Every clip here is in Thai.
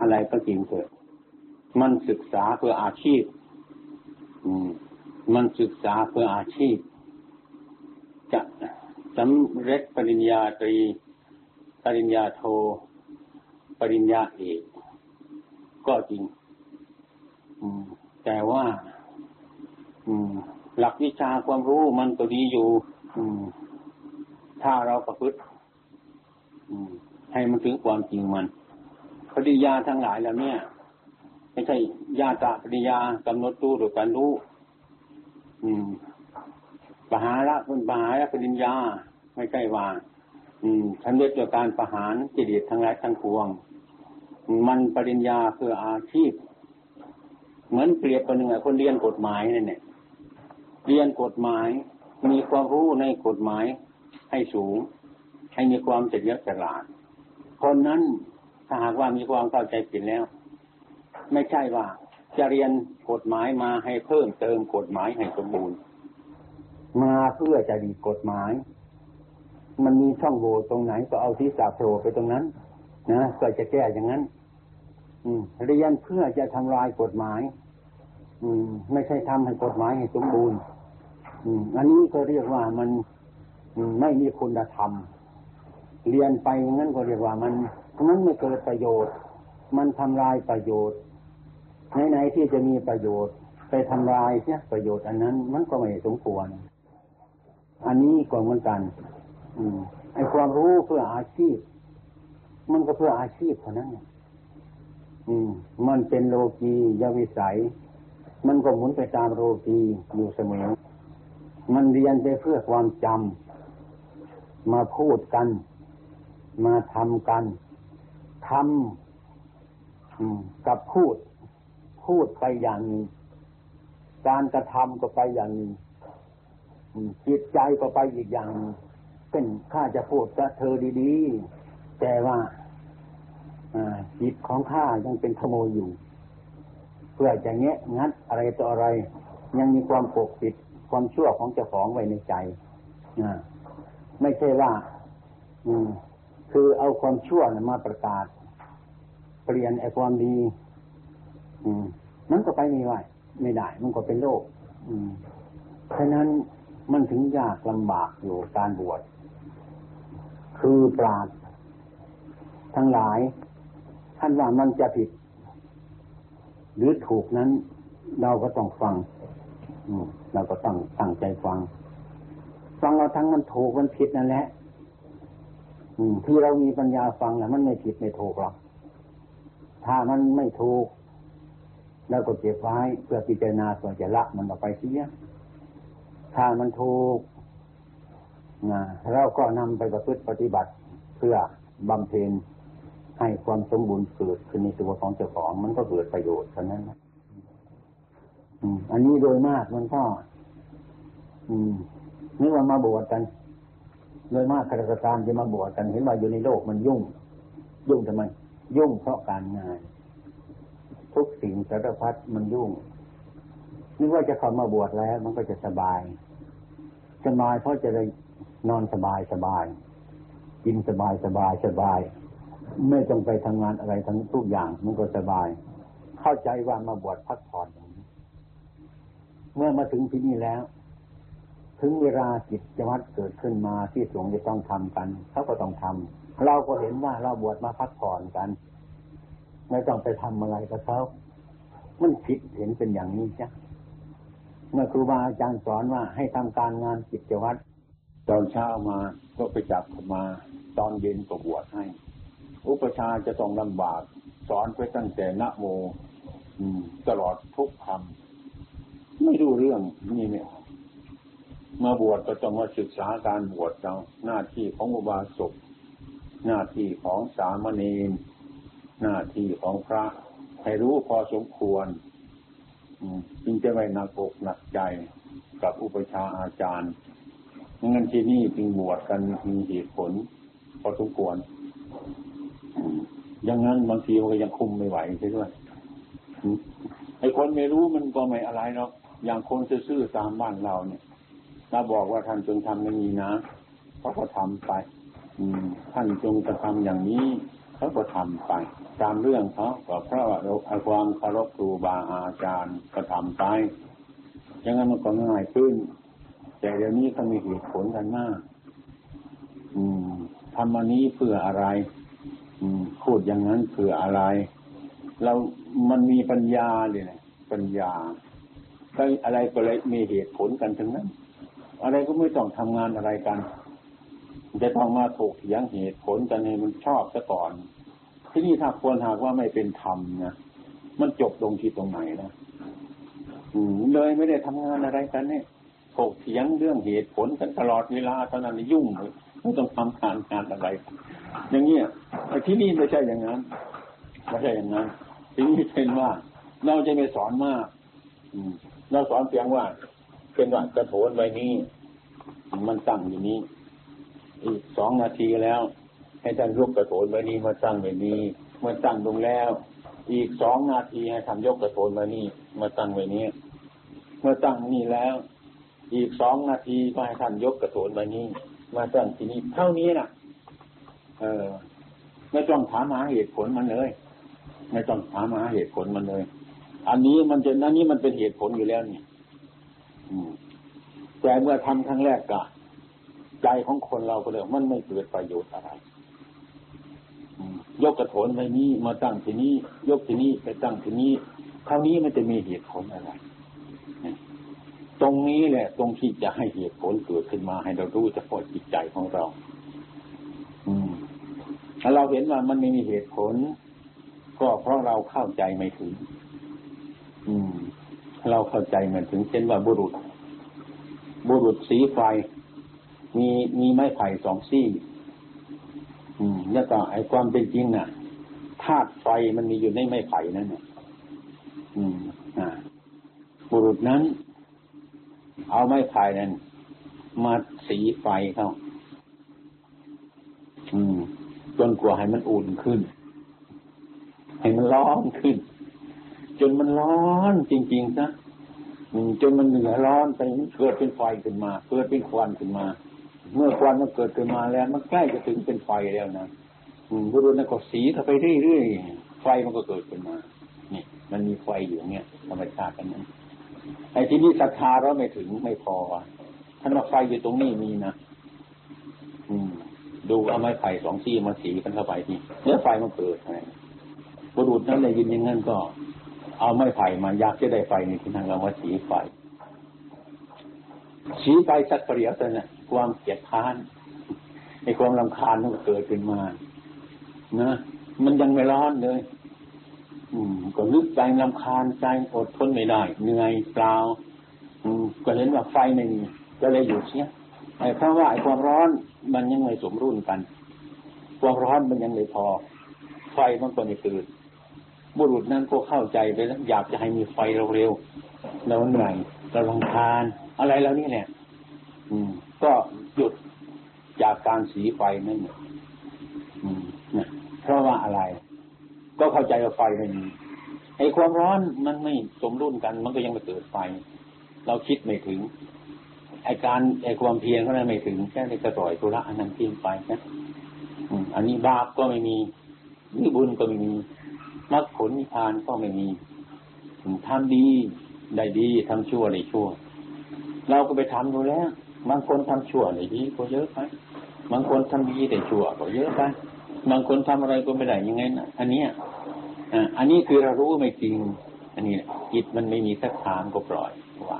อะไรก็จริงเถิด มันศึกษาเพื่ออาชีพ อืม มันศึกษาเพื่ออาชีพ จะสำเร็จปริญญาตรี ปริญญาโท ปริญญาเอก ก็จริง อืม แต่ว่า อืม หลักวิชาความรู้มันก็ดีอยู่ อืม ถ้าเราประพฤติให้มันถึงความจริงมัน ปริยาทั้งหลายแล้วเนี่ย ไม่ใช่ญาตาปริยากำหนดรู้โดยการรู้ อืมปหาระเป็นปหาระปริญญา ไม่ใช่ว่า อืมฉันเรียกตัวการประหารจิตทั้งหลายทั้งปวง มันปริญญาคืออาชีพ เหมือนเปรียบกันหนึ่งคนเรียนกฎหมายนี่เนี่ยเรียนกฎหมาย มีความรู้ในกฎหมายให้สูง ให้มีความเฉลียวฉลาด คนนั้น ถ้าหากว่ามีความเข้าใจผิดแล้ว ไม่ใช่ว่าจะเรียนกฎหมายมาให้เพิ่มเติมกฎหมายให้สมบูรณ์ มาเพื่อจะดีกฎหมาย มันมีช่องโหว่ตรงไหนก็เอาที่สาโผล่ไปตรงนั้นนะก็จะแก้อย่างนั้น อืม เรียนเพื่อจะทำลายกฎหมาย อืม ไม่ใช่ทำให้กฎหมายให้สมบูรณ์ อืม อันนี้ก็เรียกว่ามันไม่มีคุณธรรม เรียนไปงั้นก็เรียกว่ามัน นั้นไม่เกิดประโยชน์ มันทำลายประโยชน์ไหนๆที่จะมีประโยชน์ ไปทำลายเนี่ยประโยชน์อันนั้น มันก็ไม่สมควร อันนี้ก็เหมือนกัน อืมไอความรู้เพื่ออาชีพ มันก็เพื่ออาชีพเท่านั้นอืม มันเป็นโลกียวิสัย มันก็หมุนไปตามโลกีอยู่เสมอ มันเรียนไปเพื่อความจำมาพูดกัน มาทำกัน ทำกับพูด พูดไปอย่างหนึ่งการกระทำก็ไปอย่างหนึ่งจิตใจก็ไปอีกอย่างเป็นข้าจะพูดกับเธอดีๆ แต่ว่าจิตของข้ายังเป็นขโมยอยู่ เพื่อจะแงะงัดอะไรต่ออะไร ยังมีความปกปิดความชั่วของเจ้าของไว้ในใจไม่ใช่ว่าอืม คือเอาความชั่วมาประกาศ เปลี่ยนไอ้ความดี อืมมันก็ไปไม่ไหวไม่ได้ มันก็เป็นโลก อืมฉะนั้นมันถึงยากลำบากอยู่การบวชคือปราดทั้งหลาย ท่านว่ามันจะผิด หรือถูกนั้น เราก็ต้องฟังอืมเราก็ต้องตั้งใจฟังฟังเราทั้งมันถูกมันผิดนั่นแหละ อืมที่เรามีปัญญาฟังนะมันไม่ผิดไม่ถูกหรอก ถ้ามันไม่ถูกแล้วก็เก็บไว้เพื่อพิจารณาส่วนจะละมันออกไปเสียถ้ามันถูกนะเราก็นำไปประพฤติปฏิบัติเพื่อบำเพ็ญให้ความสมบูรณ์เกิดขึ้นในตัวของเจ้าของมันก็เกิดประโยชน์เท่านั้นอันนี้โดยมากมันก็นี่ว่ามาบวชกัน โดยมากการกระทำจะมาบวชกันเห็นว่าอยู่ในโลกมันยุ่ง ยุ่งทำไม ยุ่งเพราะการงาน ทุกสิ่งสารพัดมันยุ่งนึกว่าจะเข้ามาบวชแล้ว มันก็จะสบายสบายเพราะจะได้นอนสบายสบายกินสบายสบายสบาย ไม่ต้องไปทำงานอะไรทั้งทุกอย่างมันก็สบาย เข้าใจว่ามาบวชพักผ่อนเมื่อมาถึงที่นี่แล้ว ถึงเวลาจิตวัดเกิดขึ้นมาที่สงฆ์จะต้องทำกันเขาก็ต้องทำเราก็เห็นว่าเราบวชมาพักผ่อนกัน ไม่ต้องไปทำอะไรกับเขามันผิดเห็นเป็นอย่างนี้จ้ะเมื่อครูบาอาจารย์สอนว่าให้ทำการงานจิตวัดตอนเช้ามาก็ไปจับมา ตอนเย็นก็บวชให้ อุปชาจะต้องลำบาก สอนไปตั้งแต่นะโมตลอดทุกคำไม่รู้เรื่องนี่เนี่ย มาบวชก็ต้องมาศึกษาการบวชเราหน้าที่ของอุบาสกหน้าที่ของสามเณรหน้าที่ของพระ ให้รู้พอสมควรจึงจะไม่หนักอกหนักใจกับอุปชาอาจารย์งั้นที่นี่จึงบวชกันมีเหตุผล พอสมควรอย่างนั้นบางทีมันก็ยังคุมไม่ไหวใช่ไหมไอ้คนไม่รู้มันก็ไม่อะไรหรอกอย่างคนซื่อๆตามบ้านเราเนี่ย ถ้าบอกว่าท่านจงทำอย่างนี้นะเขาก็ทำไปท่านจงกระทำอย่างนี้เขาก็ทำไป ตามเรื่องเขาก็เพราะว่าเราความเคารพครูบาอาจารย์ก็ทำไปอย่างนั้นมันก็ง่ายขึ้น แต่เดี๋ยวนี้เขามีเหตุผลกันมาก อืมทำอันนี้เพื่ออะไร อืมพูดอย่างนั้นเพื่ออะไร เรามันมีปัญญาเลยนะปัญญาก็อะไรก็เลยมีเหตุผลกันทั้งนั้น อะไรก็ไม่ต้องทำงานอะไรกันจะต้องมาถกเถียงเหตุผลกันให้มันชอบซะก่อน ที่นี่ถ้าควรหากว่าไม่เป็นธรรมนะมันจบลงที่ตรงไหนนะอืมเลยไม่ได้ทำงานอะไรกันเนี่ยถกเถียงเรื่องเหตุผลกันตลอดเวลาตอนนั้นยุ่งเลยไม่ต้องทำการงานอะไร อย่างเงี้ยที่นี่ไม่ใช่อย่างนั้นไม่ใช่อย่างนั้นที่นี่เป็นว่าเราจะไม่สอนมาก อืมเราสอนเพียงว่า เป็นว่ากระโถนใบนี้มันตั้งอยู่นี้ อีกสองนาทีแล้ว ให้ท่านยกกระโถนใบนี้มาตั้งไว้นี้เมื่อตั้งลงแล้ว อีกสองนาทีให้ทำยกกระโถนใบนี้มาตั้งไว้นี้เมื่อตั้งนี่แล้ว อีกสองนาทีก็ให้ท่านยกกระโถนใบนี้มาตั้งที่นี้เท่านี้นะ่ะเออไม่ต้องถามหาเหตุผลมันเลย ไม่ต้องถามหาเหตุผลมันเลย อันนี้มันจะนั่นนี้มันเป็นเหตุผลอยู่แล้วเนี่ย แต่เมื่อทำครั้งแรกก็ใจของคนเราก็เลยมันไม่เกิดประโยชน์อะไรยกกระโถนไปนี้มาตั้งที่นี้ ยกที่นี้ไปตั้งที่นี้คราวนี้มันจะมีเหตุผลอะไรตรงนี้แหละ ตรงที่จะให้เหตุผลเกิดขึ้นมาให้เรารู้เฉพาะจิตใจของเรา อืมถ้าเราเห็นว่ามันไม่มีเหตุผล ก็เพราะเราเข้าใจไม่ถึง อืม เราเข้าใจมันถึงเช่นว่าบุรุษ บุรุษสีไฟ มีมีไม้ไผ่สองซี่ อืมแล้วก็ไอ้ความเป็นจริงน่ะธาตุไฟมันมีอยู่ในไม้ไผ่นั่นน่ะอืมอ่าบุรุษนั้น เอาไม้ไผ่นั้น มาสีไฟเข้า อืมจนกว่าให้มันอุ่นขึ้น ให้มันร้อนขึ้น จนมันร้อนจริงๆนะจนมันเหนือร้อนไปเกิดเป็นไฟขึ้นมา เกิดเป็นควันขึ้นมา เมื่อควันมันเกิดขึ้นมาแล้ว มันใกล้จะถึงเป็นไฟแล้วนะบุรุษนั่นก็สีเข้าไปเรื่อยๆไฟมันก็เกิดขึ้นมานี่มันมีไฟอยู่เนี่ยธรรมชาติกันนั้นไอ้ที่นี่ศรัทธาเราไม่ถึงไม่พอท่านว่าไฟอยู่ตรงนี้มีนะอืม ดูเอาไม้ไผ่สองซี่มาสีกันเข้าไปที่เนื้อไฟมันเกิดไงบุรุษนั้นเลยยินอย่างนั้นก็ เอาไม้ไผ่มายากจะได้ไฟในที่นั่งเราว่าสีไฟสีไฟสักเปรียวแต่เนี่ยความเกลียดค้านในความลำคาญมันเกิดขึ้นมานะมันยังไม่ร้อนเลย อืม ก็ลึกใจลำคาญใจอดทนไม่ได้เหนื่อยเปล่า อืม ก็เห็นว่าไฟไม่มีก็เลยอยู่เสียไอ้เพราะว่าไอ้ความร้อนมันยังไม่สมรุ่นกัน ความร้อนมันยังไม่พอ ไฟมันก็ไม่เกิด บุรุษนั้นก็เข้าใจไปแล้วอยากจะให้มีไฟเร็วๆเราเหนื่อยเราลงทาน อะไรแล้วนี่เนี่ยอืม ก็หยุดจากการสีไฟนั่นอืมนะเพราะว่าอะไร ก็เข้าใจว่าไฟไม่มีไอ้ความร้อนมันไม่สมรุ่นกัน มันก็ยังไม่เกิดไฟ เราคิดไม่ถึงไอ้การไอ้ความเพียรก็ไม่ถึงแค่ในกระต่อยตุระอันนั้นทิ้งไปนะอันนี้บาปก็ไม่มีนี่บุญก็ไม่มี มรรคผลนิพพานก็ไม่มีทำดีได้ดีทำชั่วได้ชั่ว เราก็ไปทำดูแล้ว บางคนทำชั่วได้ดีก็เยอะไปบางคนทำดีได้ชั่วก็เยอะไปบางคนทำอะไรก็ไม่ได้ยังไงนะอันนี้อันนี้คือเรารู้ไม่จริง อันนี้จิตมันไม่มีสักทางก็ปล่อยวา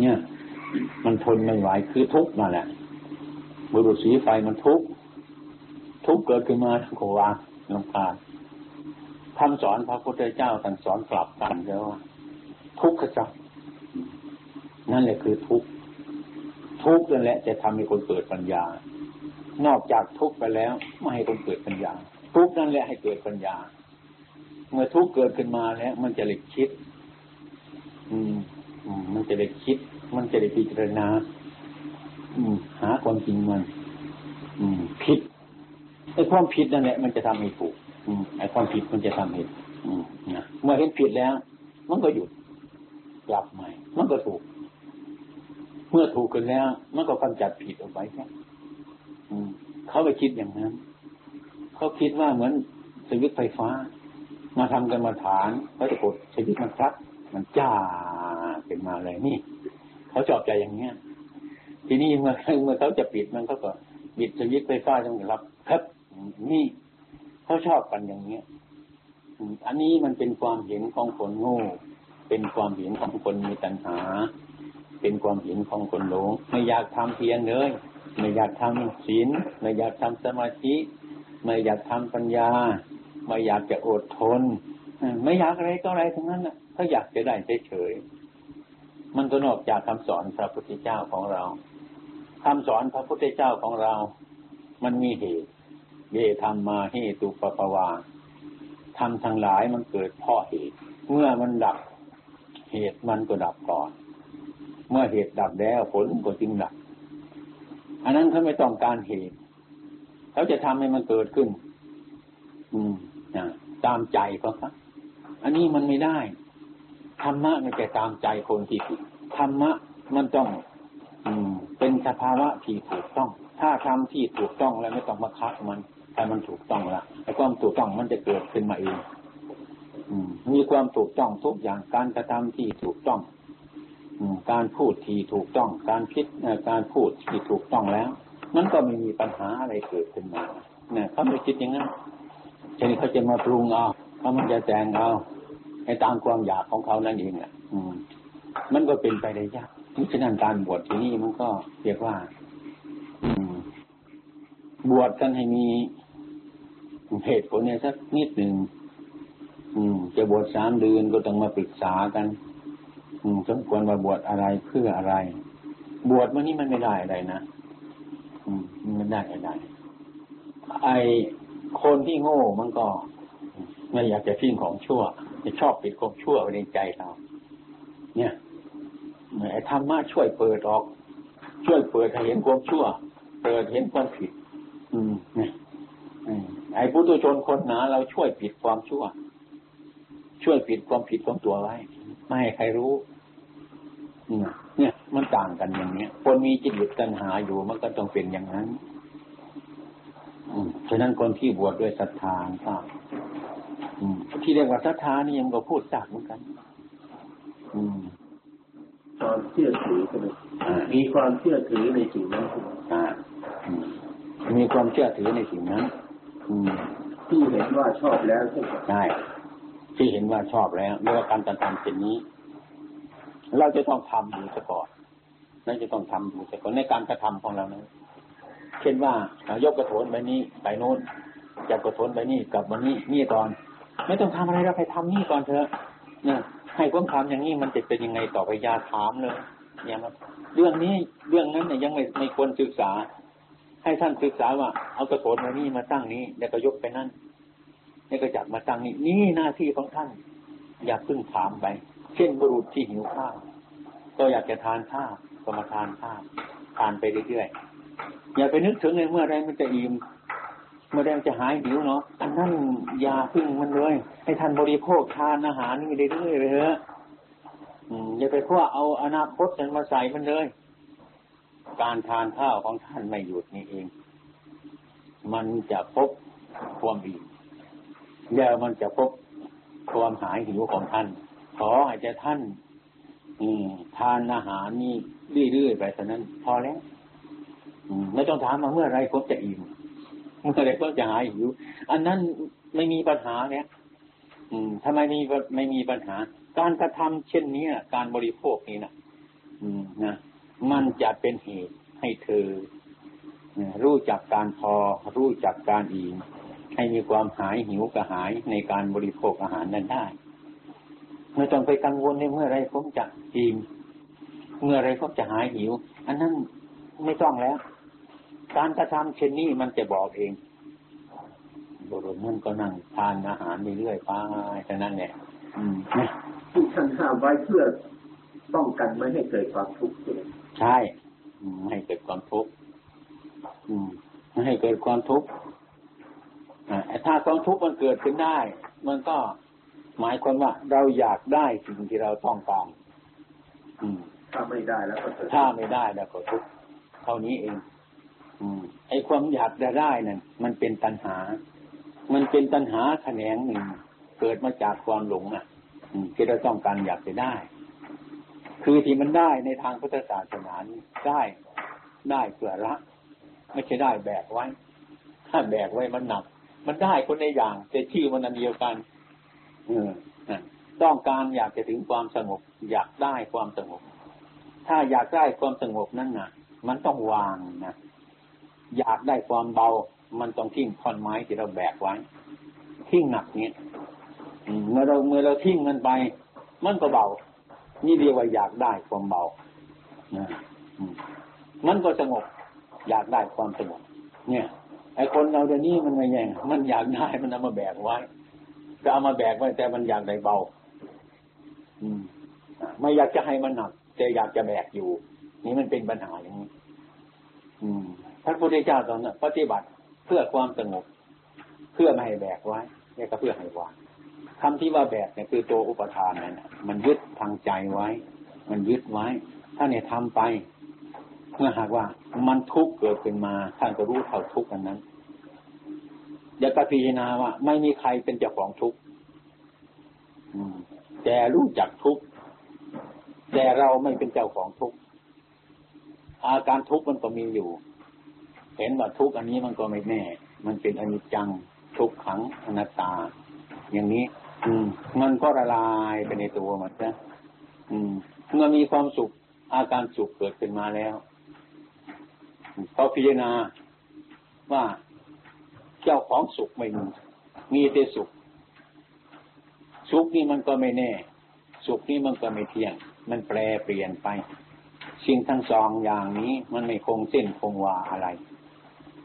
เนี่ย มันทนไม่ไหวคือทุกข์นั่นแหละบุรุษสีไฟมันทุกข์ทุกข์เกิดขึ้นมาทั้งโควาลำคาญ คำสอนพระพุทธเจ้าท่านสอนกลับกันแล้วว่าทุกข์จักนั่นแหละคือทุกข์ทุกข์นั่นแหละ จะทำให้คนเกิดปัญญา นอกจากทุกข์ไปแล้ว ไม่ให้คนเกิดปัญญา ทุกข์นั่นแหละให้เกิดปัญญา เมื่อทุกข์เกิดขึ้นมาแล้ว มันจะเลยคิด อืมมันจะเลยคิด มันจะเลยพิจารณา อืม หาความจริงมัน อืมผิดไอ้ความผิดนั่นแหละมันจะทำให้ถูก ไอ้ความผิดมันจะทำเห็นนะเมื่อเห็นผิดแล้ว มันก็หยุดกลับใหม่ มันก็ถูก เมื่อถูกกันแล้ว มันก็กำจัดผิดออกไปแค่เขาไปคิดอย่างนั้น เขาคิดว่าเหมือนสวิตไฟฟ้า มาทำกันมาฐานเขาจะกดสวิตมันคลักมันจ้าเป็นมาเลยนี่เขาจอบใจอย่างเนี้ยทีนี้เมื่อเมื่อเขาจะปิดมันก็ก็บิดสวิตไฟฟ้าต้องรับครับนี่ เขาชอบกันอย่างเนี้ยอันนี้มันเป็นความเห็นของคนโง่ เป็นความเห็นของคนมีตัณหา เป็นความเห็นของคนหลง ไม่อยากทำเพียรเลย ไม่อยากทำศีล ไม่อยากทำสมาธิ ไม่อยากทำปัญญา ไม่อยากจะอดทน ไม่อยากอะไรก็อะไรทั้งนั้นนะถ้าอยากจะได้เฉยๆ มันก็นอกจากคำสอนพระพุทธเจ้าของเราคำสอนพระพุทธเจ้าของเรา มันมีเหตุ เยธรรมมาเหตุปปวาทำทั้งหลายมันเกิดเพราะเหตุ เมื่อมันดับเหตุมันก็ดับก่อน เมื่อเหตุดับแล้วผลก็จึงดับ อันนั้นเขาไม่ต้องการเหตุ เขาจะทำให้มันเกิดขึ้น อืมนะตามใจเขาครับอันนี้มันไม่ได้ธรรมะมันจะตามใจคนที่ผิดธรรมะมันต้อง อืม เป็นสภาวะที่ถูกต้อง ถ้าทำที่ถูกต้องแล้วไม่ต้องมาคัดมัน ถ้ามันถูกต้องละไอ้ความถูกต้องมันจะเกิดขึ้นมาเองมีความถูกต้องทุกอย่างการกระทำที่ถูกต้องการพูดที่ถูกต้อง การคิดการพูดที่ถูกต้องแล้ว มันก็ไม่มีปัญหาอะไรเกิดขึ้นมาเนี่ยเขาไม่คิดอย่างนั้นทีนี้เขาจะมาปรุงเอาเขามันจะแต่งเอาให้ตามความอยากของเขานั่นเองอะ อืม มันก็เป็นไปได้ยากนี่ฉะนั้นการบวชที่นี่มันก็เรียกว่า อืม บวชกันให้มี เหตุผลเนี่ยสักนิดหนึ่งอืม จะบวชสามเดือนก็ต้องมาปรึกษากัน อืมสมควรว่าบวชอะไรเพื่ออะไร บวชมันนี่มันไม่ได้อะไรนะอืมมันไม่ได้อะไรไอคนที่โง่มันก็ไม่อยากจะทิ้งของชั่วจะชอบปิดของชั่วไว้ในใจเรา เนี่ยไอ้ธรรมะช่วยเปิดออก ช่วยเปิดให้เห็นความชั่ว เปิดเห็นความผิด อืมเนี่ย ไอ้พุทุชนคนหนาเราช่วยปิดความชั่ว ช่วยปิดความผิดของตัวไว้ ไม่ให้ใครรู้เนี่ย มันต่างกันอย่างเนี้ย คนมีจิตหยุดตัณหาอยู่มันก็ต้องเป็นอย่างนั้นฉะนั้นคนที่บวชดด้วยศรัทธาก็ที่เรียกว่าศรัทธานี่ยังก็พูดจากเหมือนกันความเชื่อถือใช่ไหมมีความเชื่อถือในสิ่งนั้นมีความเชื่อถือในสิ่งนั้น ที่เห็นว่าชอบแล้วใช่ไหมใช่ที่เห็นว่าชอบแล้วเรียกว่าการกระทำเป็นนี้ เราจะต้องทำอยู่ซะก่อนนั่นจะต้องทำอยู่ซะก่อนในการกระทำของเรานั้นเช่นว่ายกกระโถนไปนี้ไปโน้นจะกระโถนไปนี่กลับมานี่นี่ก่อน ไม่ต้องทำอะไรเราไปทำนี่ก่อนเถอะเนี่ยให้ความทำอย่างนี้มันจะเป็นยังไงต่อไปยาถามเลยอย่ามาเรื่องนี้เรื่องนั้นเนี่ยยังไม่ไม่ควรศึกษา ให้ท่านศึกษาว่าเอากระโถนมานี่มาตั้งนี้ แล้วก็ยกไปนั่นแล้วก็จับมาตั้งนี้นี่หน้าที่ของท่าน อย่าพึ่งถามไป เช่นบุรุษที่หิวข้าวก็อยากจะทานข้าวก็มาทานข้าวทานไปเรื่อยๆอย่าไปนึกถึงเลยเมื่อไรมันจะอิ่มเมื่อไรมันจะหายหิวเนาะอันนั้นอย่าพึ่งมันเลย ให้ท่านบริโภคทานอาหารนี่เรื่อยๆเลยเถอะอย่าไปพ่อเอาอนาคตมันมาใส่มันเลย การทานข้าวของท่านไม่หยุดนี่เอง มันจะพบความอิ่มเดี๋ยวมันจะพบความหายหิวของท่าน ขอให้ใจท่านทานอาหารนี่เรื่อยๆไปเท่านั้น พอแล้วไม่ต้องถามมาเมื่อไรผมจะอิ่มเมื่อไรผมจะหายหิว อันนั้นไม่มีปัญหาเนี่ยทำไมมีไม่มีปัญหา การกระทำเช่นนี้การบริโภคนี้นะนะ มันจะเป็นเหตุให้เธอรู้จักการพอ รู้จักการอิ่มให้มีความหายหิวกระหายในการบริโภคอาหารนั้นได้ไม่ต้องไปกังวลในเมื่อไรผมจะอิ่มเมื่อไรผมจะหายหิว อันนั้นไม่ต้องแล้ว การกระทำเช่นนี้มันจะบอกเองบุรุษนั่นก็นั่งทานอาหารเรื่อยๆไปแต่นั้นเนี่ยที่ท่านห้ามไว้เพื่อป้องกันไม่ให้เกิดความทุกข์ใช่ไหม ใช่ไม่ให้เกิดความทุกข์ไม่ให้เกิดความทุกข์ถ้าความทุกข์มันเกิดขึ้นได้ มันก็หมายความว่า เราอยากได้สิ่งที่เราต้องการถ้าไม่ได้แล้วก็ถ้าไม่ได้แล้วก็ทุกข์เท่านี้เองอืมไอ้ความอยากจะได้นั่นมันเป็นตัณหา มันเป็นตัณหาแขนงหนึ่งเกิดมาจากความหลงอะที่เราต้องการอยากจะได้ คือที่มันได้ในทางพุทธศาสนาได้ได้เพื่อละไม่ใช่ได้แบกไว้ ถ้าแบกไว้มันหนัก มันได้คนในอย่าง แต่ชื่อมันอันเดียวกันออต้องการอยากจะถึงความสงบ อยากได้ความสงบ ถ้าอยากได้ความสงบนั่นนะมันต้องวางนะอยากได้ความเบา มันต้องทิ้งท่อนไม้ที่เราแบกไว้ทิ้งหนักเนี้ยเมื่อเราเมื่อเราทิ้งมันไป มันก็เบา นี่เรียกว่าอยากได้ความเบานะมันก็สงบ อยากได้ความสงบ เนี่ย ไอ้คนเราเดี๋ยวนี้มันไม่แย่งมันอยากได้มันเอามาแบกไว้จะเอามาแบกไว้แต่มันอยากได้เบา อืมไม่อยากจะให้มันหนักแต่อยากจะแบกอยู่ นี่มันเป็นปัญหาอย่างนี้พระพุทธเจ้าตอนนั้นปฏิบัติเพื่อความสงบ เพื่อไม่ให้แบกไว้เนี่ยก็เพื่อให้วาง คำที่ว่าแบกเนี่ยคือตัวอุปทานนั่นมันยึดทางใจไว้ มันยึดไว้ ถ้าเนี่ยทำไปเมื่อหากว่ามันทุกข์เกิดขึ้นมาท่านก็รู้เท่าทุกข์อันนั้นอย่ากพิจารณาว่า ไม่มีใครเป็นเจ้าของทุกข์แต่รู้จักทุกข์แต่เราไม่เป็นเจ้าของทุกข์อาการทุกข์มันก็มีอยู่ เห็นว่าทุกข์อันนี้มันก็ไม่แน่ มันเป็นอนิจจังทุกขังอนัตตา อย่างนี้ มันก็ละลายไปในตัวมันนะเมื่อมีความสุขอาการสุขเกิดขึ้นมาแล้วพอพิจารณาว่าเจ้าของสุขไม่มีมีแต่สุข สุขนี่มันก็ไม่แน่ สุขนี่มันก็ไม่เที่ยง มันแปรเปลี่ยนไปสิ่งทั้งสองอย่างนี้มันไม่คงเส้นคงวาอะไร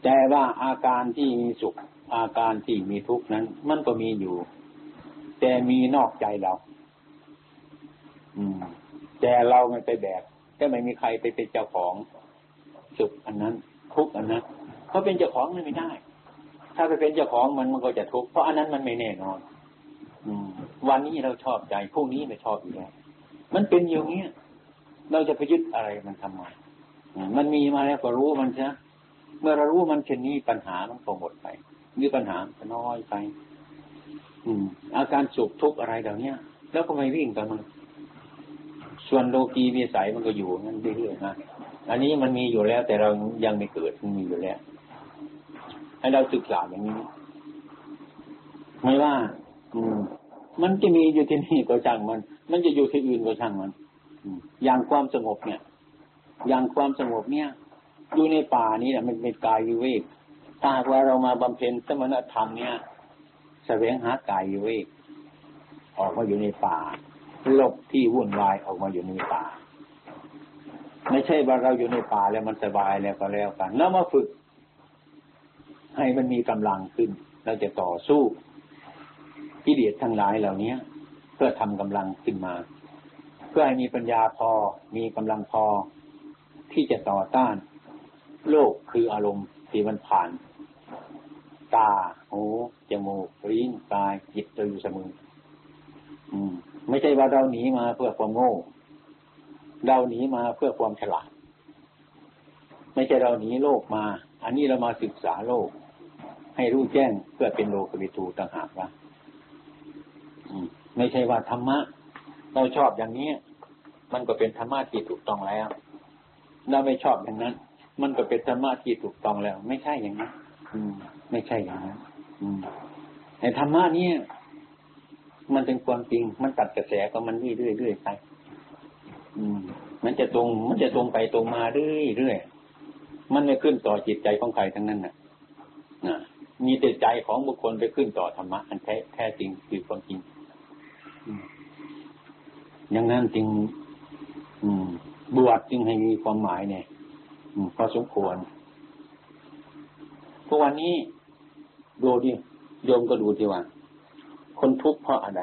แต่ว่าอาการที่มีสุข อาการที่มีทุกข์นั้น มันก็มีอยู่ แต่มีนอกใจเรา อืม แต่เราไม่ไปแบกแต่ไม่มีใครไปเป็นเจ้าของสุขอันนั้น ทุกอันนั้นเขาเป็นเจ้าของไม่ได้ ถ้าไปเป็นเจ้าของมันมันก็จะทุกข์เพราะอันนั้นมันไม่แน่นอน อืม วันนี้เราชอบใจพรุ่งนี้ไม่ชอบอีกแล้วมันเป็นอย่างนี้เราจะไปยึดอะไรมันทำไมมันมีมาแล้วก็รู้มันใช่เมื่อเรารู้มันเช่นนี้ปัญหามันก็หมดไปมีปัญหาก็น้อยไป อาการสุขทุกข์อะไรเหล่านี้แล้วก็ไม่วิ่งกับมัน ส่วนโลกีมีสายมันก็อยู่นั่นเรื่อยๆนะอันนี้มันมีอยู่แล้ว แต่เรายังไม่เกิดมันมีอยู่แล้วให้เราศึกษาอย่างนี้ ไม่ว่า อืม มันจะมีอยู่ที่นี่ก็ช่างมัน มันจะอยู่ที่อื่นก็ช่างมันอย่างความสงบเนี่ย อย่างความสงบเนี่ย อยู่ในป่านี้เนี่ยมันเป็นกายวิเวกถ้าว่าเรามาบำเพ็ญสมณธรรมเนี่ย สวงหากายวิเวกออกมาอยู่ในป่าหลบที่วุ่นวายออกมาอยู่ในป่า ไม่ใช่ว่าเราอยู่ในป่าแล้วมันสบายแล้วก็แล้วกันแล้วมาฝึก ให้มันมีกำลังขึ้น เราจะต่อสู้กิเลสทั้งหลายเหล่านี้เพื่อทำกำลังขึ้นมา เพื่อให้มีปัญญาพอ มีกำลังพอที่จะต่อต้าน โลกคืออารมณ์ที่มันผ่าน ตา หูจมูกลิ้นกายจิตเราอยู่เสมออืม ไม่ใช่ว่าเราหนีมาเพื่อความโง่ เราหนีมาเพื่อความฉลาด ไม่ใช่เราหนีโลกมา อันนี้เรามาศึกษาโลก ให้รู้แจ้งเพื่อเป็นโลกวิทูต่างหากว่าไม่ใช่ว่าธรรมะ เราชอบอย่างนี้มันก็เป็นธรรมะที่ถูกต้องแล้ว เราไม่ชอบอย่างนั้น มันก็เป็นธรรมะที่ถูกต้องแล้ว ไม่ใช่อย่างนั้น ไม่ใช่อย่างนั้นอืมในธรรมะนี้มันเป็นความจริง มันตัดกระแสก็มันเรื่อยเรื่อยไปอืมมันจะตรง มันจะตรงไปตรงมาเรื่อยเรื่อยมันไม่ขึ้นต่อจิตใจของใครทั้งนั้นน่ะนะมีแต่ใจของบุคคลไปขึ้นต่อธรรมะอันแท้แท้จริงคือความจริงอย่างนั้นจริงบวชจึงให้มีความหมายเนี่ยพอสมควร ทุกวันนี้ดูดิโยมก็ดูทีว่า คนทุกข์เพราะอะไร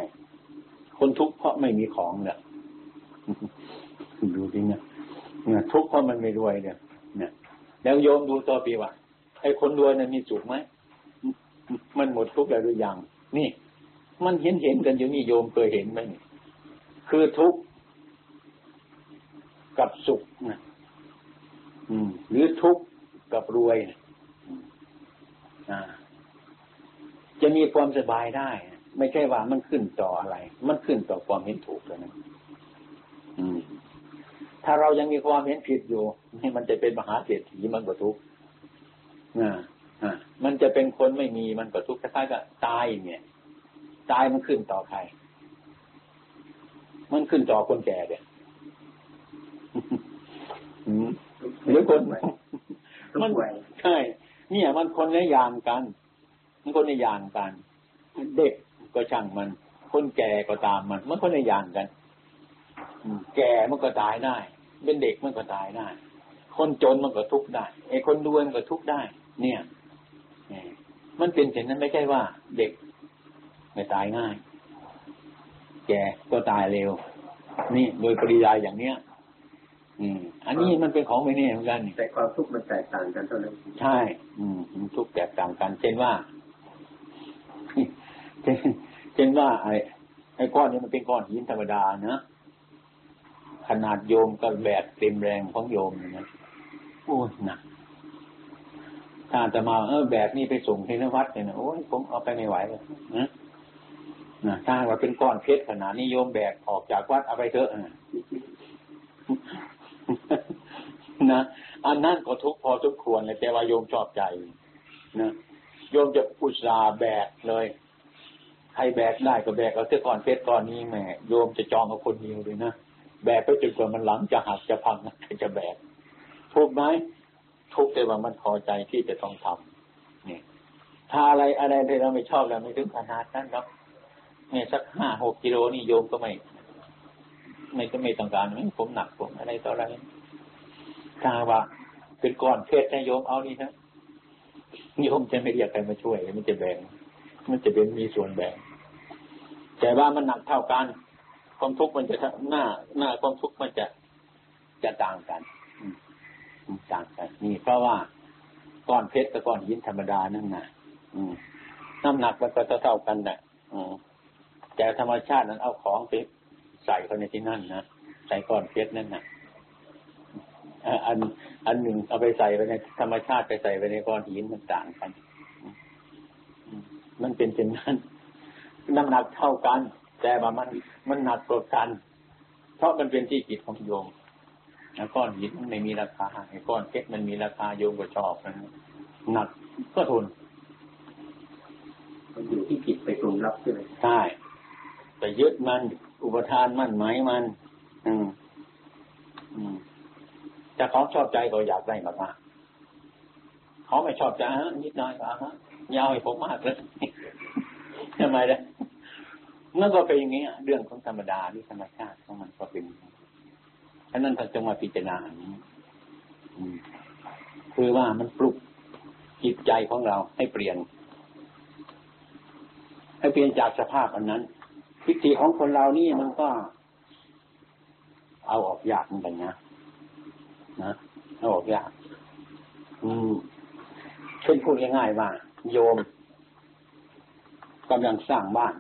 คนทุกข์เพราะไม่มีของเนี่ยดูดิเนี่ยเนี่ยทุกข์เพราะมันไม่รวยเนี่ยเนี่ยแล้วโยมดูตัวปีว่าไอ้คนรวยเนี่ยมีสุขไหมมันหมดทุกข์แล้วหรือยังนี่ มันเห็นเห็นกันอยู่นี่โยมเคยเห็นไหมคือทุกข์กับสุขนะอืม หรือทุกข์กับรวยนะ จะมีความสบายได้ ไม่ใช่ว่ามันขึ้นต่ออะไร มันขึ้นต่อความเห็นถูกแล้วนะอืมถ้าเรายังมีความเห็นผิดอยู่นี่มันจะเป็นมหาเศรษฐีมันก็ทุกข์อ่าอ่ามันจะเป็นคนไม่มีมันก็ทุกข์คล้ายๆกับตายเนี่ยตายมันขึ้นต่อใคร มันขึ้นต่อคนแก่เดี่ยหรือคนมันใช่ เนี่ย มันคนในยางกัน มันคนในยางกัน เด็กก็ช่างมัน คนแก่ก็ตามมัน มันคนในยางกันแก่มันก็ตายได้ เป็นเด็กมันก็ตายได้ คนจนมันก็ทุกข์ได้ไอ้คนรวยมันก็ทุกข์ได้ เนี่ยมันเป็นเช่นนั้นไม่ใช่ว่า เด็กไม่ตายง่าย แก่ก็ตายเร็ว นี่โดยปริยายอย่างเนี้ย อืมอันนี้มันเป็นของไม่แน่เหมือนกันแต่ความทุกข์มันแตกต่างกันเท่านั้นใช่ อืมมันทุกข์แตกต่างกัน เช่นว่าเช่นเช่นว่าไอ้ไอ้ก้อนนี้มันเป็นก้อนหินธรรมดานะขนาดโยมกับแบกเต็มแรงของโยมนะโอ้ยหนักถ้าจะมาเออแบบนี้ไปส่งที่นวัดเนี่ยนะโอ้ยผมเอาไปไม่ไหวเลยนะนะถ้าว่าเป็นก้อนเพชรขนาดนี้โยมแบกออกจากวัดเอาไปเถอะ นะอันนั้นก็ทุกพอทุกควรเลยแต่ว่าโยมชอบใจนะโยมจะอุตส่าห์แบกเลยใครแบกได้ก็แบกเอาเสื้อก้อนเพชรก้อนนี้แม่โยมจะจองกับคนเดียวเลยนะแบกไปจนกว่ามันหลังจะหักจะพังใครจะแบกทุกไหมทุกแต่ว่ามันพอใจที่จะต้องทำนี่ถ้าอะไรอะไรที่เราไม่ชอบเราไม่ถึงขนาดนั้นครับเนี่ยสักห้าหกกิโลนี่โยมก็ไม่ ไม่ก็ไม่ต้องการไม่ผมหนักผมอะไรต่ออะไรถ้าว่าเป็นก้อนเพชรนะโยมเอานี่นะโยมจะไม่เรียกใครมาช่วยมันจะแบ่ง มันจะเป็นมีส่วนแบ่ง แต่ว่ามันหนักเท่ากัน ความทุกข์มันจะหน้าหน้าความทุกข์มันจะจะต่างกันต่างกันนี่เพราะว่าก้อนเพชรกับก้อนหินธรรมดานั่นนะน้ำหนักมันก็เท่ากันแหละแต่ธรรมชาตินั้นเอาของไป ใส่เข้าในที่นั่นนะใส่ก้อนเพชรนั่นนะอัน อันหนึ่งเอาไปใส่ไปในธรรมชาติไปใส่ไปในก้อนหินมันต่างกัน มันเป็นเช่นนั้นน้ำหนักเท่ากัน แต่ว่ามันมันหนักกว่ากัน เพราะมันเป็นที่จิตของโยมก้อนหินมันไม่มีราคาไอ้ก้อนเพชรมันมีราคาโยมก็ชอบนะหนักก็ทนมันอยู่ที่จิตไปปรุงรับใช่ไหมใช่แต่ยึดมัน อุปทานมั่นหมายมัน อืมอืมแต่เขาชอบใจก็อยากได้มากๆเขาไม่ชอบใจฮะนิดน่อยอะฮะยาวให้ผมมากเลยทำไมล่ะนั่นก็เป็นอย่างนี้เรื่องของธรรมดาที่ธรรมชาติของมันก็เป็นฉะนั้นท่านจงมาพิจารณาอันนี้คือว่ามันปลุกจิตใจของเราให้เปลี่ยน ให้เปลี่ยนจากสภาพอันนั้น ทิฏฐิของคนเรานี่มันก็ เอาออกยากเหมือนกันนะนะเอาออกยาก อืมเช่นพูดง่ายๆว่าโยมกำลังสร้างบ้าน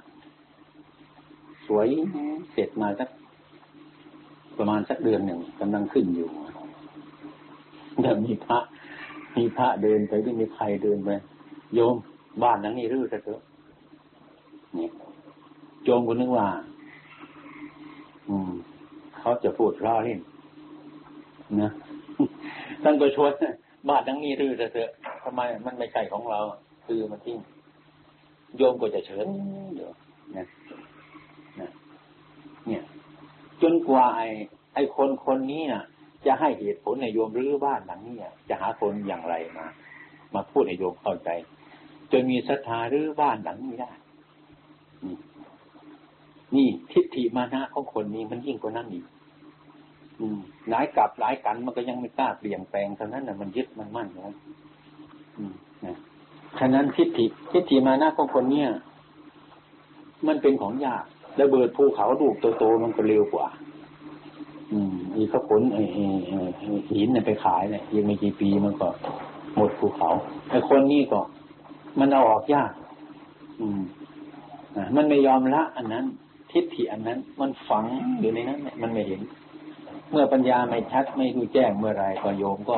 สวยเสร็จมาสักประมาณสักเดือนหนึ่งกำลังขึ้นอยู่เดี๋ยวมีพระมีพระเดินไปที่มีใครเดินไปโยมบ้านหลังนี้รื้อเถอะนี่ โยมคนนึกว่า อืม เขาจะพูดล้อเล่นนะท่านก็ชวนบ้านหลังนี้รื้อเถอะทำไมมันไม่ใช่ของเราคือมันทิ้งโยมก็จะเฉินเดี๋ยวนะเนี่ย จนกว่าไอ้ไอ้คนคนนี้น่ะ จะให้เหตุผลในโยมรื้อบ้านหลังนี้จะหาคนอย่างไรมา มาพูดในโยมเข้าใจ จนมีศรัทธารื้อบ้านหลังนี้ได้ นี่ทิฏฐิมานะของคนนี้มันยิ่งกว่านั้นอีกหลายกลับหลายกันมันก็ยังไม่กล้าเปลี่ยนแปลงเท่านั้นน่ะมันยึดมันมั่นนะฉะนั้นทิฏฐิทิฏฐิมานะของคนเนี้ยมันเป็นของยากระเบิดภูเขาลูกโตๆมันก็เร็วกว่า อืมอีกเขาขนไอ้หินเนี่ยไปขายเนี่ยยังไม่กี่ปีมันก็หมดภูเขาไอ้คนนี้ก็ มันเอาออกยาก อืมอ่ามันไม่ยอมละ อันนั้น ทิฏฐิอันนั้น มันฝังอยู่ในนั้นมันไม่เห็น เมื่อปัญญาไม่ชัดไม่รู้แจ้งเมื่อไรก็โยมก็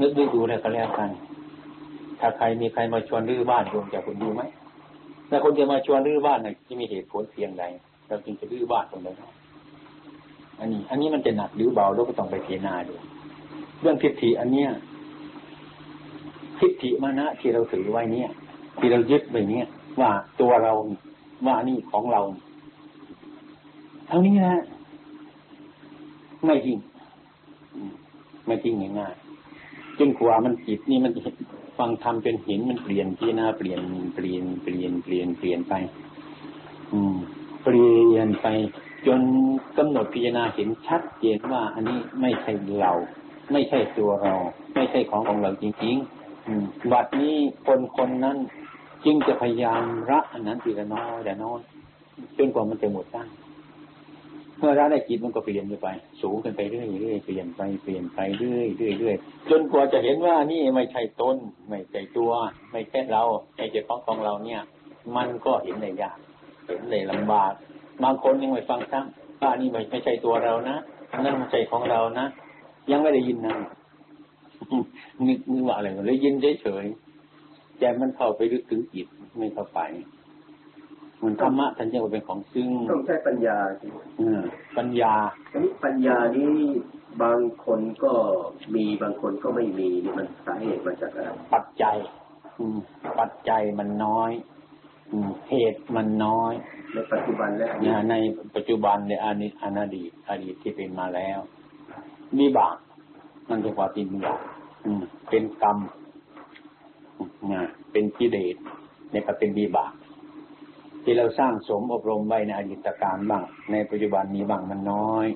นึกดูดูแล้วก็แล้วกัน ถ้าใครมีใครมาชวนรื้อบ้านโยมจะคุณดูไหมแต่คนจะมาชวนรื้อบ้านนะที่มีเหตุผลเพียงใดเราจึงจะรื้อบ้านตรงนั้นอันนี้ อันนี้มันจะหนักหรือเบาเราก็ต้องไปพิจารณาดูเรื่องทิฏฐิอันเนี้ยทิฏฐิมานะที่เราถือไว้เนี่ย ที่เรายึดไว้เนี่ย ว่าตัวเราว่านี่ของเรา ท่านี้นะไม่จริง ไม่จริงง่ายๆจนกว่ามันจิตนี่มันฟังทำเป็นหินมันเปลี่ยนที่หน้าเปลี่ยนเปลี่ยนเปลี่ยนเปลี่ยนเปลี่ยนไป อืม เปลี่ยนไป จนกำหนดพิจารณาเห็นชัดเจนว่า อันนี้ไม่ใช่เรา ไม่ใช่ตัวเรา ไม่ใช่ของของเราจริงๆวัดนี้คนคนนั้น จึงจะพยายามระอันนั้นทีละน้อยแต่น้อยจนกว่ามันจะหมดตั้ง เมื่อระได้จิตมันก็เปลี่ยนไป สูงขึ้นไปเรื่อยเรื่อยเปลี่ยนไปเปลี่ยนไปเรื่อยเรื่อยเรื่อยจนกว่าจะเห็นว่านี่ไม่ใช่ตนไม่ใช่ตัว ไม่ใช่เราไม่ใช่ของของเราเนี่ย มันก็เห็นได้ยากเห็นได้ลำบากบางคนยังไม่ฟังซ้ำว่านี่ไม่ไม่ใช่ตัวเรานะนั่นไม่ใช่ของเรานะยังไม่ได้ยินนะนึกนึกว่าอะไรเลยยินเฉยๆแต่มันเข้าไปลึกถึงจิตไม่เข้าไป มันธรรมะท่านเรียกว่าเป็นของซึ่งต้องใช้ปัญญาปัญญาอันนี้ปัญญานี้บางคนก็มีบางคนก็ไม่มีนี่มันสาเหตุมาจากอะไรปัจจัย อืปัจจัยมันน้อยอืเหตุมันน้อย ในปัจจุบันและในปัจจุบันในอนิอนาดีอดีตที่เป็นมาแล้วมีบาปมันจะว่าเป็นบาปเป็นกรรมนะเป็นกิเลสเนี่ยก็เป็นบีบาก ที่เราสร้างสมอบรมไว้ในอดีตการบ้าง ในปัจจุบันนี้บ้างมันน้อย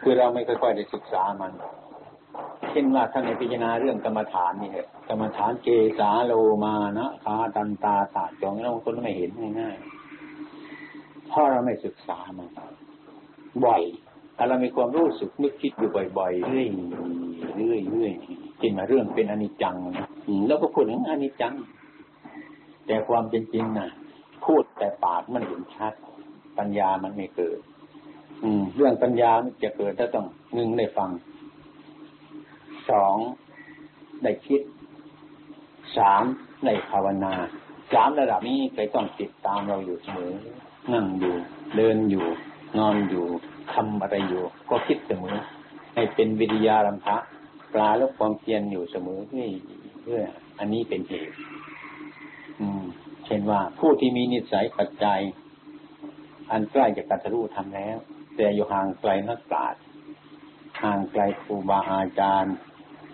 คือเราไม่ค่อยๆได้ศึกษามัน เช่นว่าท่านในพิจารณาเรื่องกรรมฐานนี่เหรอกรรมฐานเกสาโลมานะคาตันตาตาจองเราคนไม่เห็นง่ายๆเพราะเราไม่ศึกษามันบ่อยถ้าเรามีความรู้สึกนึกคิดอยู่บ่อยๆเรื่อยเรื่อยเรื่อยกินมาเรื่องเป็นอนิจจังแล้วก็พูดถึงอนิจจัง แต่ความเป็นจริงนะ พูดแต่ปากมันเห็นชัด ปัญญามันไม่เกิด อืม เรื่องปัญญาจะเกิดถ้าต้องหนึ่งได้ฟังสองได้คิดสามได้ภาวนาสามระดับนี้ไปต้องติดตามเราอยู่เสมอนั่งอยู่ เดินอยู่ นอนอยู่ทำอะไรอยู่ ก็คิดเสมอ ให้เป็นวิทยาลัมพะปลาแล้วความเพียรอยู่เสมอเพื่อเพื่ออันนี้เป็นเหตุอืม เช่นว่าผู้ที่มีนิสัยปัจจัย อันใกล้จะกัตรู้ทำแล้ว แต่อยู่ห่างไกลนักปราชญ์ห่างไกลครูบาอาจารย์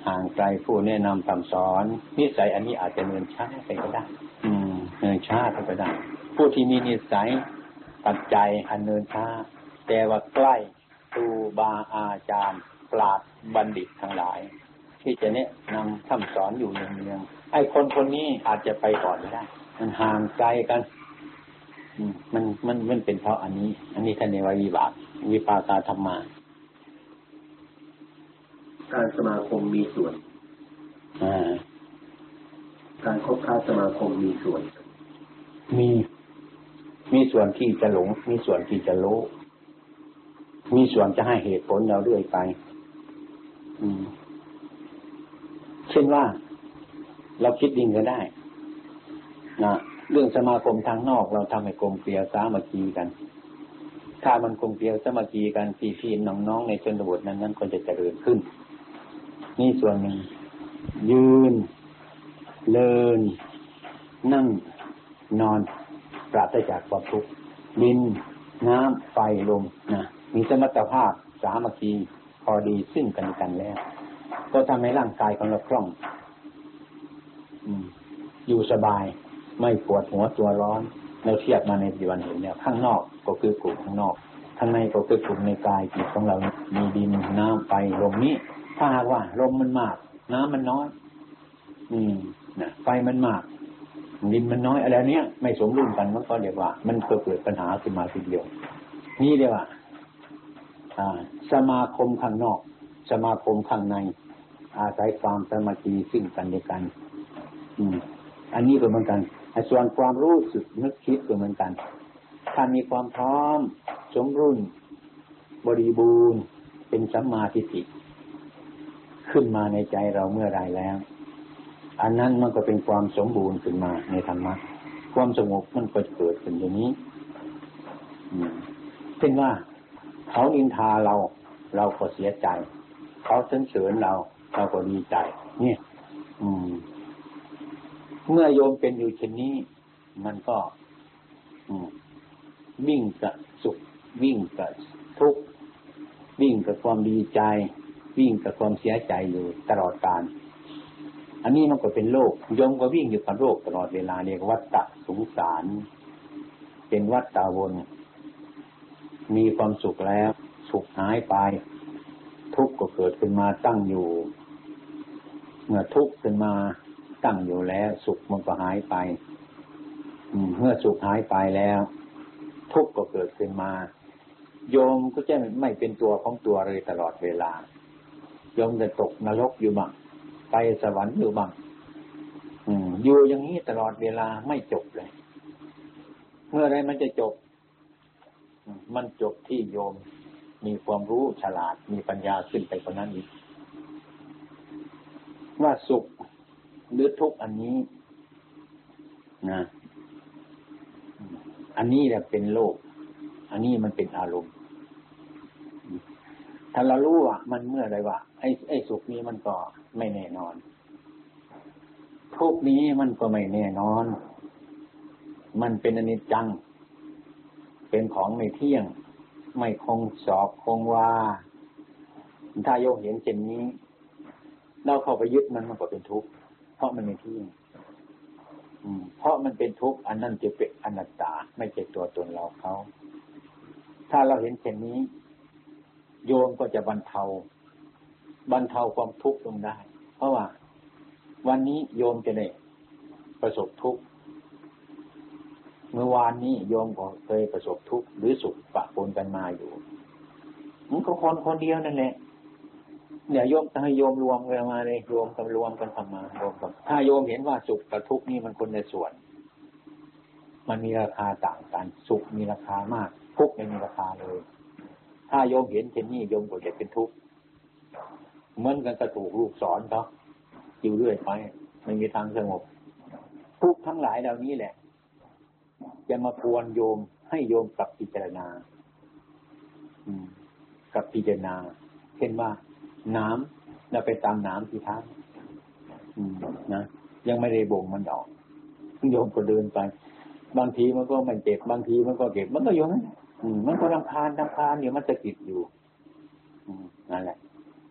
ห่างไกลผู้แนะนำคำสอน นิสัยอันนี้อาจจะเนินช้าไปก็ได้ อืม เนินช้าไปก็ได้ ผู้ที่มีนิสัยปัจจัยอันเนินช้า แต่ว่าใกล้ครูบาอาจารย์ ปราดบัณฑิตทั้งหลาย ที่จะแนะนำคำสอนอยู่เนืองๆไอ้คนคนนี้อาจจะไปก่อนได้ มันห่างไกลกันมันมันมันเป็นเพราะอันนี้ อันนี้ท่านในววิบากวิปากาธรรมา การสมาคมมีส่วนการคบค้าสมาคมมีส่วน มี มีส่วนที่จะหลง มีส่วนที่จะรู้มีส่วนจะให้เหตุผลเราเรื่อยไปอืมเช่นว่า เราคิดดิ่งก็ได้ นะเรื่องสมาคมทางนอกเราทำให้กลมเกลียวสามัคคีกัน ถ้ามันกลมเกลียวสามัคคีกันพี่พี่น้องๆในชนบทนั้นนั้นก็จะเจริญขึ้น นี่ส่วนหนึ่ง ยืน เลิน นั่งนอน ปราศจากความทุกข์ดิน น้ำไฟลมนะมีสมรรถภาพสามัคคีพอดีซึ่งกันกันแล้ว ก็ทำให้ร่างกายของเราคล่องอยู่สบาย ไม่ปวดหัวตัวร้อนเราเทียบมาในปัจจุบันเห็นเนี่ย ข้างนอกก็คือกลุ่มข้างนอก ข้างในก็คือกลุ่มในกายจิตของเรา มีดินน้ำไฟลมนี้ ถ้าหากว่าลมมันมาก น้ำมันน้อย อืมนะไฟมันมากดินมันน้อยอะไรเนี้ยไม่สมดุลกันมันก็เรียกว่า มันเกิดปัญหาขึ้นมาทีเดียว นี่เรียกว่าสมาคมข้างนอก สมาคมข้างใน อาศัยความสมาธิซึ่งกันและกัน อืม อันนี้ก็เหมือนกัน ส่วนความรู้สึกนึกคิดก็เหมือนกัน ถ้ามีความพร้อม สมรุ่น บริบูรณ์เป็นสัมมาทิฏฐิขึ้นมาในใจเราเมื่อไรแล้ว อันนั้นมันก็เป็นความสมบูรณ์ขึ้นมาในธรรมะความสงบมันก็เกิดขึ้นอย่างนี้เช่นว่าเขาอินทาเรา เราก็เสียใจ เขาเสนเสริญเรา เราก็ดีใจ เนี่ย เมื่อโยมเป็นอยู่เช่นนี้ มันก็วิ่งกับสุข วิ่งกับทุกข์วิ่งกับความดีใจ วิ่งกับความเสียใจอยู่ตลอดกาลอันนี้มันก็เป็นโลกยมก็วิ่งอยู่กับโลกตลอดเวลาเนี่ยวัฏฏะสงสาร เป็นวัฏฏะวน มีความสุขแล้ว สุขหายไป ทุกข์ก็เกิดขึ้นมาตั้งอยู่ เมื่อทุกข์ขึ้นมา ตั้งอยู่แล้ว สุขมันก็หายไปเมื่อสุขหายไปแล้ว ทุกข์ก็เกิดขึ้นมา โยมก็จะไม่เป็นตัวของตัวเลยตลอดเวลา โยมจะตกนรกอยู่บ้างไปสวรรค์อยู่บ้างอยู่อย่างนี้ตลอดเวลาไม่จบเลย เมื่อไรมันจะจบ มันจบที่โยม มีความรู้ฉลาดมีปัญญาขึ้นไปกว่านั้นอีกว่าสุข หรือทุกอันนี้นะอันนี้แหละเป็นโลก อันนี้มันเป็นอารมณ์ ถ้าเรารู้ว่ามันเมื่อไรว่าไอ้ไอ้สุขนี้มันก็ไม่แน่นอน ทุกนี้มันก็ไม่แน่นอน มันเป็นอนิจจัง เป็นของไม่เที่ยง ไม่คงสอบคงว่า ถ้าโยกเห็นเช่นนี้ เราเข้าไปยึดมันมันก็เป็นทุกข์ เพราะมันไม่เที่ยงเพราะมันเป็นทุกข์อันนั้นจะเป็นอนัตตา ไม่ใช่ตัวตนเราเขาถ้าเราเห็นเช่นนี้ โยมก็จะบรรเทา บรรเทาความทุกข์ลงได้ เพราะว่า วันนี้โยมจะได้ประสบทุกข์เมื่อวานนี้โยมก็เคยประสบทุกข์หรือสุขปะปนกันมาอยู่มันก็คนคนเดียวนั่นแหละ เนี่ยโยมถ้าให้โยมรวมกันมาเลยรวมกันรวมกันทำมารวมกันถ้าโยมเห็นว่าสุขกับทุกข์นี่มันคนในส่วน มันมีราคาต่างกัน สุขมีราคามาก ทุกข์ไม่มีราคาเลย ถ้าโยมเห็นเช่นนี้โยมก็จะเป็นทุกข์เหมือนกันกระถูกลูกสอนเขาอยู่เรื่อยไปไม่มีทางสงบ ทุกทั้งหลายเหล่านี้แหละ จะมาควรโยมให้โยมกลับพิจารณาอืมกับพิจารณา เช่นว่า น้ำเราไปตามน้ำที่ท่าอืมนะยังไม่ได้บ่งมันออกโยมก็เดินไป บางทีมันก็ไม่เจ็บบางทีมันก็เก็บมันก็โยมมันก็รำคาญรำคาญอยู่มันจะกิดอยู่นั่นแหละ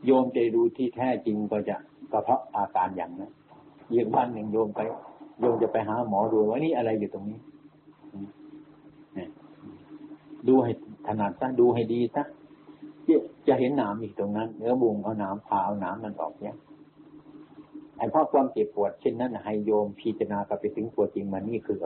โยมจะดูที่แท้จริงก็จะกระเพาะอาการอย่างนั้นยีกวันหนึ่งโยมไป โยมจะไปหาหมอดูว่านี่อะไรอยู่ตรงนี้ดูให้ถนัดซะดูให้ดีซะ จะเห็นหนามอีกตรงนั้น เนื้อบุงเอาหนามพาเอาหนามมันออกเนี่ยไอ้เพราะความเจ็บปวดเช่นนั้นให้โยมพิจารณากับไปถึงตัวจริงมันนี่คือ